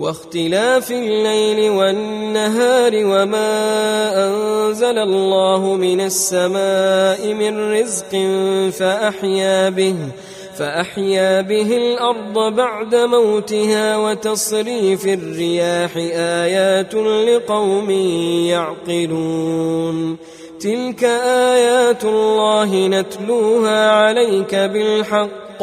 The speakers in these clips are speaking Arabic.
واختلاف الليل والنهار وما أنزل الله من السماء من رزق فأحيا به فأحيا به الأرض بعد موتها وتصريف الرياح آيات لقوم يعقلون. تلك آيات الله نتلوها عليك بالحق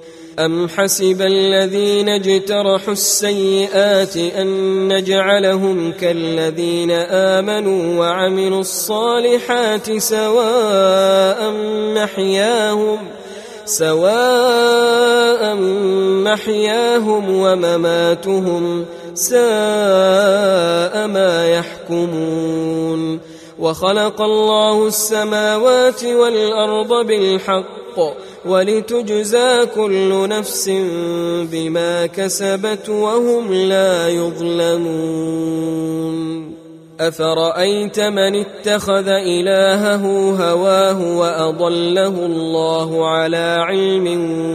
أم حسب الذين اجترحوا السيئات أن نجعلهم كالذين آمنوا وعملوا الصالحات سواء محياهم سواء محياهم ومماتهم ساء ما يحكمون وخلق الله السماوات والأرض بالحق ولتجزى كل نفس بما كسبت وهم لا يظلمون. أفرأيت من اتخذ إلهه هواه وأضله الله على علم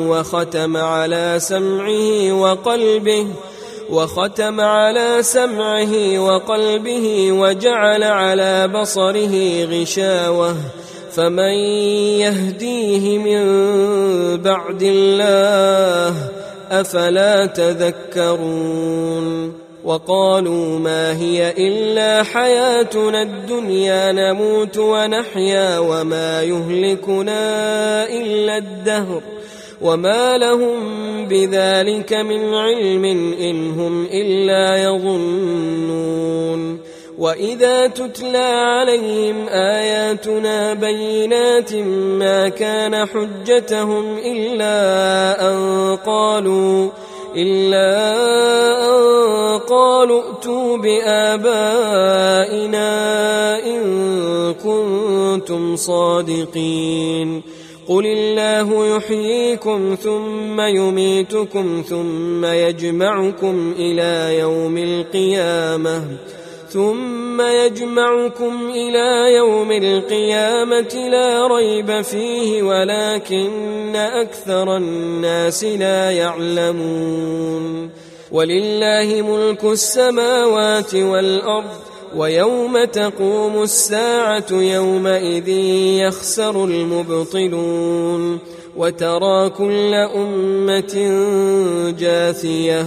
وختم على سمعه وقلبه وختم على سمعه وقلبه وجعل على بصره غشاوة فمن يهديه من بعد الله أفلا تذكرون وقالوا ما هي إلا حياتنا الدنيا نموت ونحيا وما يهلكنا إلا الدهر وما لهم بذلك من علم إن هم إلا يظنون واذا تتلى عليهم اياتنا بينات ما كان حجتهم الا ان قالوا إلا أن قالوا ائتوا بآبائنا إن كنتم صادقين قل الله يحييكم ثم يميتكم ثم يجمعكم إلى يوم القيامة ثم يجمعكم إلى يوم القيامة لا ريب فيه ولكن أكثر الناس لا يعلمون ولله ملك السماوات والأرض ويوم تقوم الساعة يومئذ يخسر المبطلون وترى كل أمة جاثية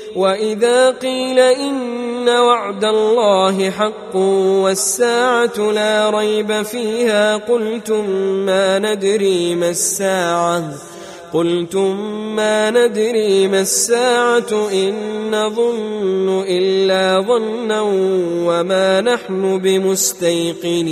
واذا قيل ان وعد الله حق والساعة لا ريب فيها قلتم ما ندري ما الساعة قلتم ما ندري ما الساعة ان نظن الا ظنا وما نحن بمستيقنين